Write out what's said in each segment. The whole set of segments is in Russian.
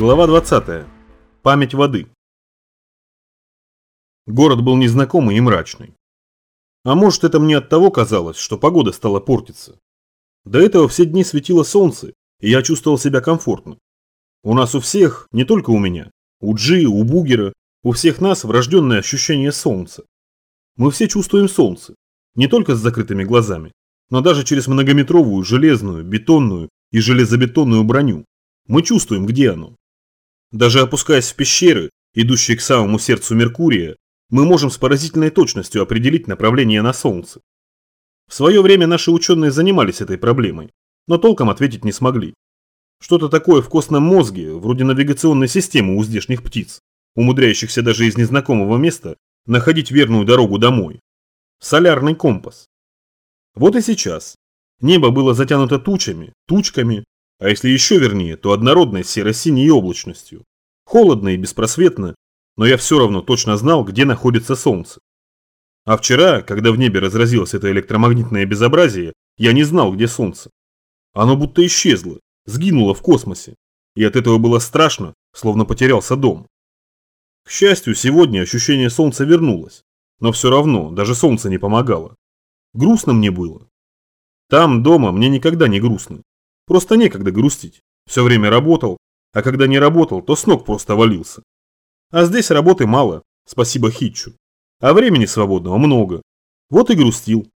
Глава 20. Память воды. Город был незнакомый и мрачный. А может это мне от того казалось, что погода стала портиться. До этого все дни светило солнце, и я чувствовал себя комфортно. У нас у всех, не только у меня, у Джи, у Бугера, у всех нас врожденное ощущение солнца. Мы все чувствуем солнце, не только с закрытыми глазами, но даже через многометровую железную, бетонную и железобетонную броню. Мы чувствуем, где оно. Даже опускаясь в пещеры, идущие к самому сердцу Меркурия, мы можем с поразительной точностью определить направление на Солнце. В свое время наши ученые занимались этой проблемой, но толком ответить не смогли. Что-то такое в костном мозге, вроде навигационной системы у здешних птиц, умудряющихся даже из незнакомого места находить верную дорогу домой. Солярный компас. Вот и сейчас. Небо было затянуто тучами, тучками, а если еще вернее, то однородной серо-синей облачностью. Холодно и беспросветно, но я все равно точно знал, где находится Солнце. А вчера, когда в небе разразилось это электромагнитное безобразие, я не знал, где Солнце. Оно будто исчезло, сгинуло в космосе, и от этого было страшно, словно потерялся дом. К счастью, сегодня ощущение Солнца вернулось, но все равно даже Солнце не помогало. Грустно мне было. Там, дома, мне никогда не грустно. Просто некогда грустить. Все время работал, а когда не работал, то с ног просто валился. А здесь работы мало, спасибо Хитчу. А времени свободного много. Вот и грустил.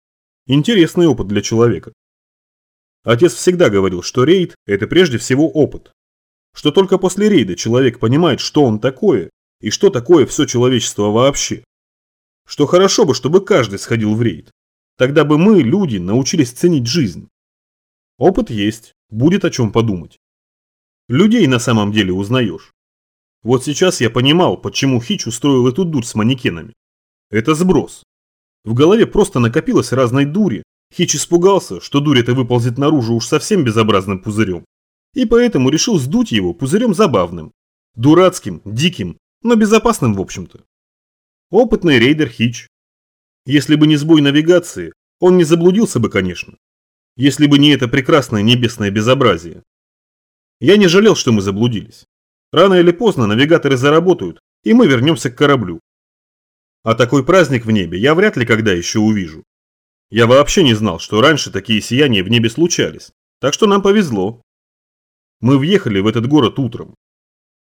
Интересный опыт для человека. Отец всегда говорил, что рейд – это прежде всего опыт. Что только после рейда человек понимает, что он такое и что такое все человечество вообще. Что хорошо бы, чтобы каждый сходил в рейд. Тогда бы мы, люди, научились ценить жизнь. Опыт есть, будет о чем подумать. Людей на самом деле узнаешь. Вот сейчас я понимал, почему Хич устроил эту дурь с манекенами. Это сброс. В голове просто накопилось разной дури. Хич испугался, что дурь эта выползет наружу уж совсем безобразным пузырем. И поэтому решил сдуть его пузырем забавным. Дурацким, диким, но безопасным в общем-то. Опытный рейдер Хич. Если бы не сбой навигации, он не заблудился бы, конечно. Если бы не это прекрасное небесное безобразие. Я не жалел, что мы заблудились. Рано или поздно навигаторы заработают, и мы вернемся к кораблю. А такой праздник в небе я вряд ли когда еще увижу. Я вообще не знал, что раньше такие сияния в небе случались, так что нам повезло. Мы въехали в этот город утром.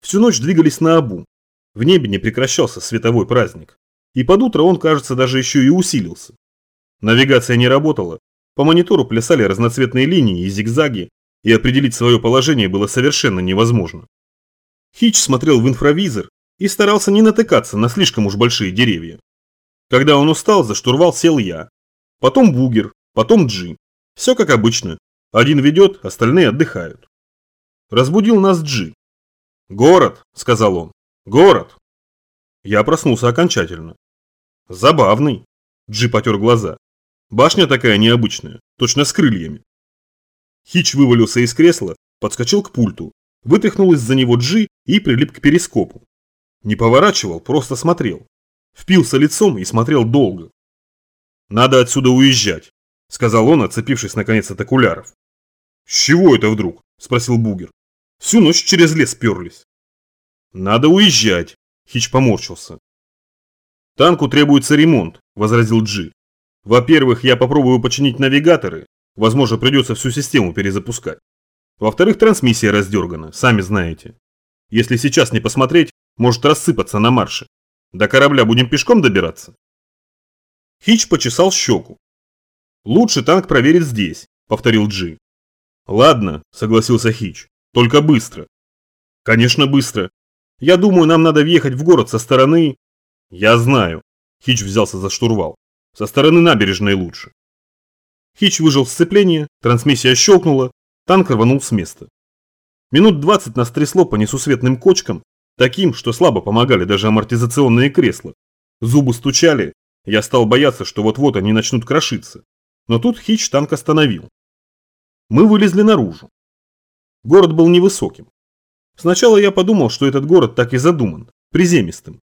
Всю ночь двигались на обу. В небе не прекращался световой праздник. И под утро он, кажется, даже еще и усилился. Навигация не работала, по монитору плясали разноцветные линии и зигзаги, и определить свое положение было совершенно невозможно. Хич смотрел в инфравизор и старался не натыкаться на слишком уж большие деревья. Когда он устал, за штурвал сел я. Потом Бугер, потом Джи. Все как обычно. Один ведет, остальные отдыхают. Разбудил нас Джи. «Город», — сказал он. «Город». Я проснулся окончательно. «Забавный», — Джи потер глаза. Башня такая необычная, точно с крыльями. Хич вывалился из кресла, подскочил к пульту, вытряхнул из-за него Джи и прилип к перископу. Не поворачивал, просто смотрел. Впился лицом и смотрел долго. «Надо отсюда уезжать», – сказал он, отцепившись наконец от окуляров. «С чего это вдруг?» – спросил Бугер. «Всю ночь через лес перлись». «Надо уезжать», – Хич поморщился. «Танку требуется ремонт», – возразил Джи. Во-первых, я попробую починить навигаторы, возможно придется всю систему перезапускать. Во-вторых, трансмиссия раздергана, сами знаете. Если сейчас не посмотреть, может рассыпаться на марше. До корабля будем пешком добираться? Хич почесал щеку. Лучше танк проверить здесь, повторил Джи. Ладно, согласился Хич, только быстро. Конечно быстро. Я думаю, нам надо въехать в город со стороны... Я знаю. Хич взялся за штурвал. Со стороны набережной лучше. Хич выжил сцепление, трансмиссия щелкнула, танк рванул с места. Минут 20 нас трясло по несусветным кочкам, таким, что слабо помогали даже амортизационные кресла. Зубы стучали, я стал бояться, что вот-вот они начнут крошиться. Но тут Хич танк остановил. Мы вылезли наружу. Город был невысоким. Сначала я подумал, что этот город так и задуман, приземистым.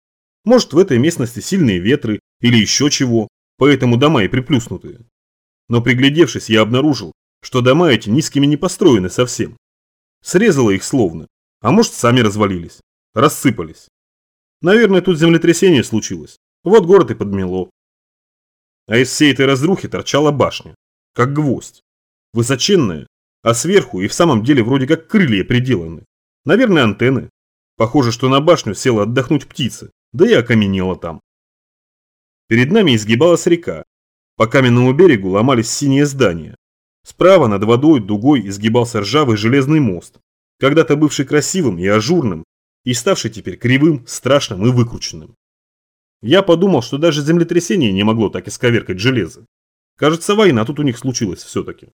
Может в этой местности сильные ветры или еще чего, поэтому дома и приплюснутые. Но приглядевшись, я обнаружил, что дома эти низкими не построены совсем. Срезало их словно, А может, сами развалились, рассыпались. Наверное, тут землетрясение случилось. Вот город и подмело. А из всей этой разрухи торчала башня, как гвоздь. Высоченная, а сверху и в самом деле вроде как крылья приделаны. Наверное, антенны. Похоже, что на башню села отдохнуть птица, да и окаменела там. Перед нами изгибалась река. По каменному берегу ломались синие здания. Справа над водой дугой изгибался ржавый железный мост, когда-то бывший красивым и ажурным, и ставший теперь кривым, страшным и выкрученным. Я подумал, что даже землетрясение не могло так исковеркать железо. Кажется, война тут у них случилась все-таки.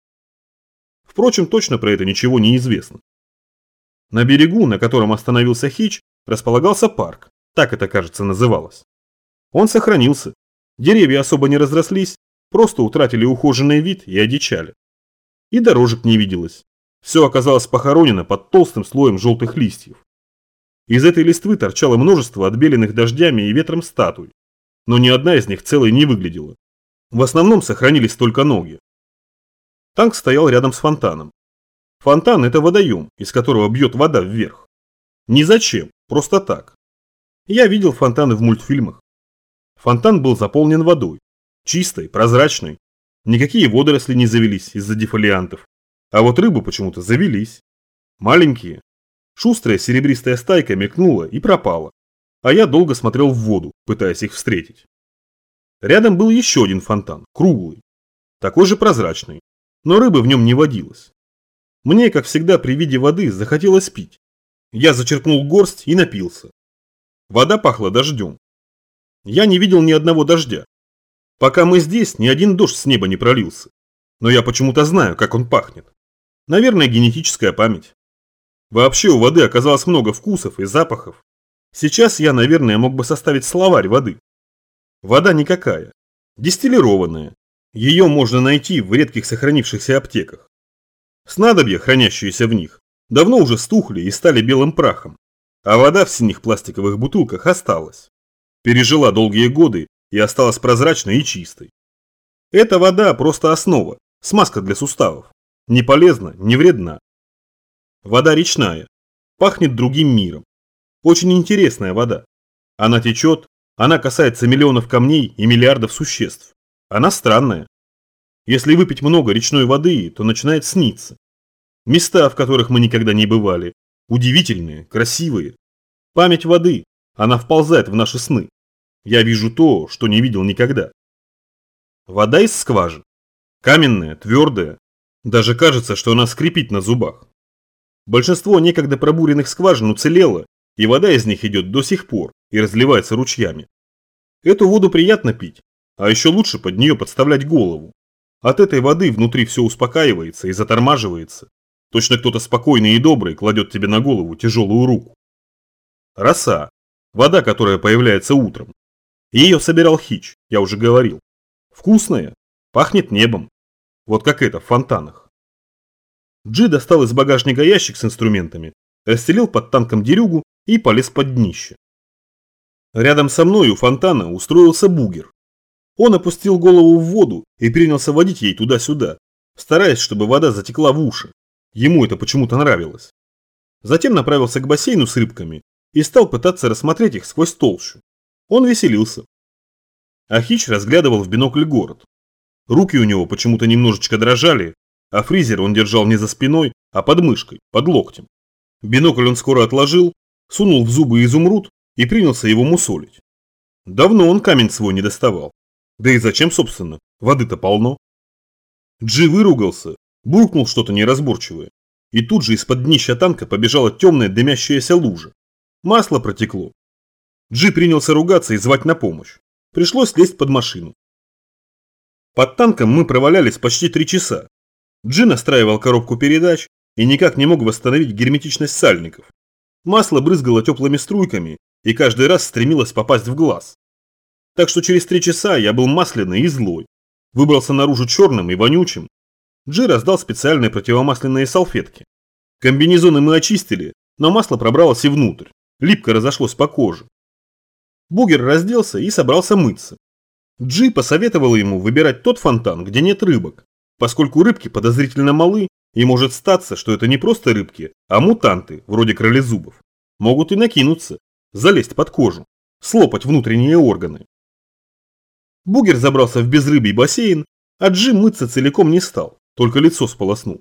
Впрочем, точно про это ничего не известно. На берегу, на котором остановился Хич, располагался парк, так это, кажется, называлось. Он сохранился. Деревья особо не разрослись, просто утратили ухоженный вид и одичали. И дорожек не виделось. Все оказалось похоронено под толстым слоем желтых листьев. Из этой листвы торчало множество отбеленных дождями и ветром статуй, но ни одна из них целой не выглядела. В основном сохранились только ноги. Танк стоял рядом с фонтаном. Фонтан – это водоем, из которого бьет вода вверх. Ни зачем, просто так. Я видел фонтаны в мультфильмах. Фонтан был заполнен водой. Чистой, прозрачной. Никакие водоросли не завелись из-за дефолиантов. А вот рыбы почему-то завелись. Маленькие. Шустрая серебристая стайка мелькнула и пропала. А я долго смотрел в воду, пытаясь их встретить. Рядом был еще один фонтан, круглый. Такой же прозрачный. Но рыбы в нем не водилось. Мне, как всегда, при виде воды захотелось пить. Я зачерпнул горсть и напился. Вода пахла дождем. Я не видел ни одного дождя. Пока мы здесь, ни один дождь с неба не пролился. Но я почему-то знаю, как он пахнет. Наверное, генетическая память. Вообще у воды оказалось много вкусов и запахов. Сейчас я, наверное, мог бы составить словарь воды. Вода никакая. Дистиллированная. Ее можно найти в редких сохранившихся аптеках. Снадобья, хранящиеся в них, давно уже стухли и стали белым прахом. А вода в синих пластиковых бутылках осталась. Пережила долгие годы и осталась прозрачной и чистой. Эта вода просто основа, смазка для суставов. Не полезна, не вредна. Вода речная, пахнет другим миром. Очень интересная вода. Она течет, она касается миллионов камней и миллиардов существ. Она странная. Если выпить много речной воды, то начинает сниться. Места, в которых мы никогда не бывали, удивительные, красивые. Память воды, она вползает в наши сны. Я вижу то, что не видел никогда. Вода из скважин. Каменная, твердая. Даже кажется, что она скрипит на зубах. Большинство некогда пробуренных скважин уцелело, и вода из них идет до сих пор и разливается ручьями. Эту воду приятно пить, а еще лучше под нее подставлять голову. От этой воды внутри все успокаивается и затормаживается. Точно кто-то спокойный и добрый кладет тебе на голову тяжелую руку. Роса. Вода, которая появляется утром. Ее собирал Хич, я уже говорил. Вкусная, пахнет небом. Вот как это в фонтанах. Джи достал из багажника ящик с инструментами, расстелил под танком дерюгу и полез под днище. Рядом со мной у фонтана устроился бугер. Он опустил голову в воду и принялся водить ей туда-сюда, стараясь, чтобы вода затекла в уши. Ему это почему-то нравилось. Затем направился к бассейну с рыбками и стал пытаться рассмотреть их сквозь толщу. Он веселился. Ахич разглядывал в бинокль город. Руки у него почему-то немножечко дрожали, а фризер он держал не за спиной, а под мышкой, под локтем. Бинокль он скоро отложил, сунул в зубы изумруд и принялся его мусолить. Давно он камень свой не доставал. Да и зачем, собственно, воды-то полно. Джи выругался, буркнул что-то неразборчивое. И тут же из-под днища танка побежала темная дымящаяся лужа. Масло протекло. Джи принялся ругаться и звать на помощь. Пришлось лезть под машину. Под танком мы провалялись почти три часа, Джи настраивал коробку передач и никак не мог восстановить герметичность сальников. Масло брызгало теплыми струйками и каждый раз стремилось попасть в глаз. Так что через три часа я был масляный и злой. Выбрался наружу черным и вонючим. Джи раздал специальные противомасляные салфетки. Комбинезоны мы очистили, но масло пробралось и внутрь. Липко разошлось по коже. Бугер разделся и собрался мыться. Джи посоветовал ему выбирать тот фонтан, где нет рыбок, поскольку рыбки подозрительно малы И может статься, что это не просто рыбки, а мутанты, вроде кролезубов. Могут и накинуться, залезть под кожу, слопать внутренние органы. Бугер забрался в безрыбий бассейн, а Джим мыться целиком не стал, только лицо сполоснул.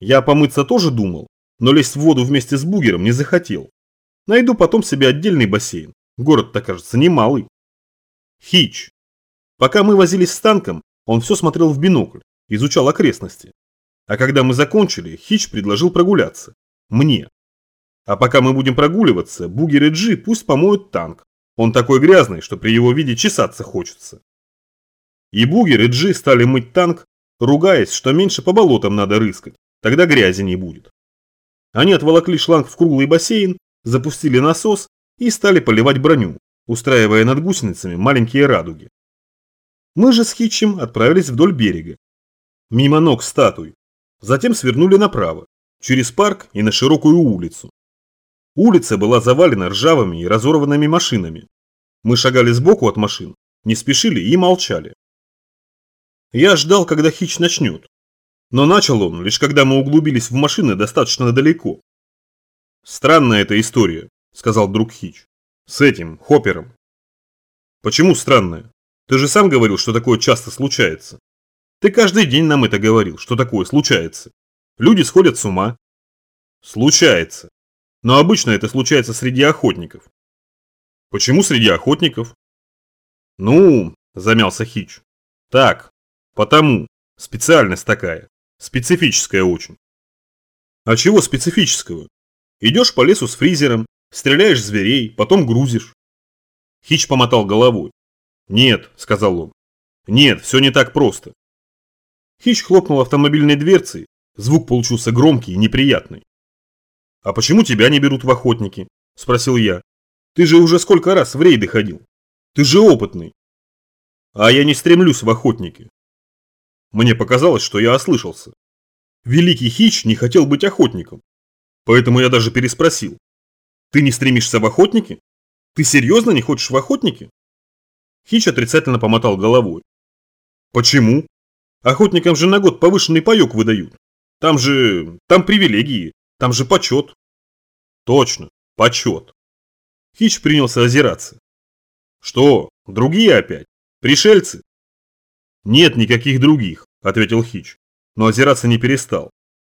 Я помыться тоже думал, но лезть в воду вместе с Бугером не захотел. Найду потом себе отдельный бассейн, город-то кажется немалый. Хич. Пока мы возились с танком, он все смотрел в бинокль, изучал окрестности. А когда мы закончили, Хич предложил прогуляться. Мне. А пока мы будем прогуливаться, Бугер и Джи пусть помоют танк. Он такой грязный, что при его виде чесаться хочется. И Бугер и Джи стали мыть танк, ругаясь, что меньше по болотам надо рыскать, тогда грязи не будет. Они отволокли шланг в круглый бассейн, запустили насос и стали поливать броню, устраивая над гусеницами маленькие радуги. Мы же с Хитчем отправились вдоль берега. Мимо ног статуй. Затем свернули направо, через парк и на широкую улицу. Улица была завалена ржавыми и разорванными машинами. Мы шагали сбоку от машин, не спешили и молчали. Я ждал, когда Хич начнет. Но начал он, лишь когда мы углубились в машины достаточно далеко. «Странная эта история», – сказал друг Хич. «С этим, Хоппером». «Почему странная? Ты же сам говорил, что такое часто случается. Ты каждый день нам это говорил, что такое случается. Люди сходят с ума». «Случается. Но обычно это случается среди охотников». «Почему среди охотников?» «Ну», – замялся Хич. «Так, потому. Специальность такая. Специфическая очень». «А чего специфического? Идешь по лесу с фризером, стреляешь зверей, потом грузишь. Хич помотал головой. «Нет», – сказал он. «Нет, все не так просто». Хич хлопнул автомобильной дверцей, звук получился громкий и неприятный. «А почему тебя не берут в охотники?» – спросил я. «Ты же уже сколько раз в рейды ходил. Ты же опытный». «А я не стремлюсь в охотники». Мне показалось, что я ослышался. Великий Хич не хотел быть охотником. Поэтому я даже переспросил. Ты не стремишься в охотники? Ты серьезно не хочешь в охотники? Хич отрицательно помотал головой. Почему? Охотникам же на год повышенный паёк выдают. Там же... там привилегии, там же почет. Точно, почет. Хич принялся озираться. Что, другие опять? Пришельцы? Нет никаких других, ответил Хич, но озираться не перестал.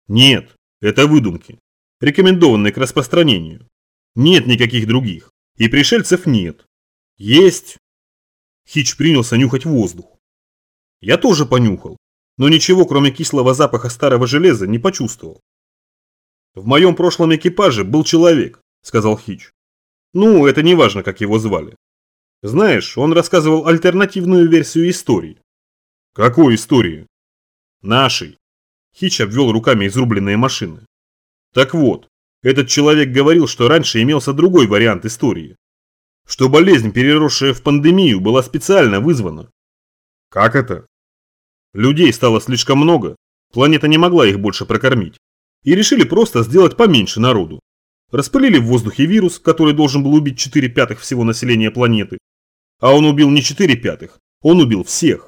Нет, это выдумки рекомендованные к распространению. Нет никаких других. И пришельцев нет. Есть. Хич принялся нюхать воздух. Я тоже понюхал, но ничего кроме кислого запаха старого железа не почувствовал. В моем прошлом экипаже был человек, сказал Хич. Ну, это не важно, как его звали. Знаешь, он рассказывал альтернативную версию истории. Какой истории? Нашей. Хич обвел руками изрубленные машины. Так вот, этот человек говорил, что раньше имелся другой вариант истории. Что болезнь, переросшая в пандемию, была специально вызвана. Как это? Людей стало слишком много, планета не могла их больше прокормить. И решили просто сделать поменьше народу. Распылили в воздухе вирус, который должен был убить 4 пятых всего населения планеты. А он убил не 4 пятых, он убил всех.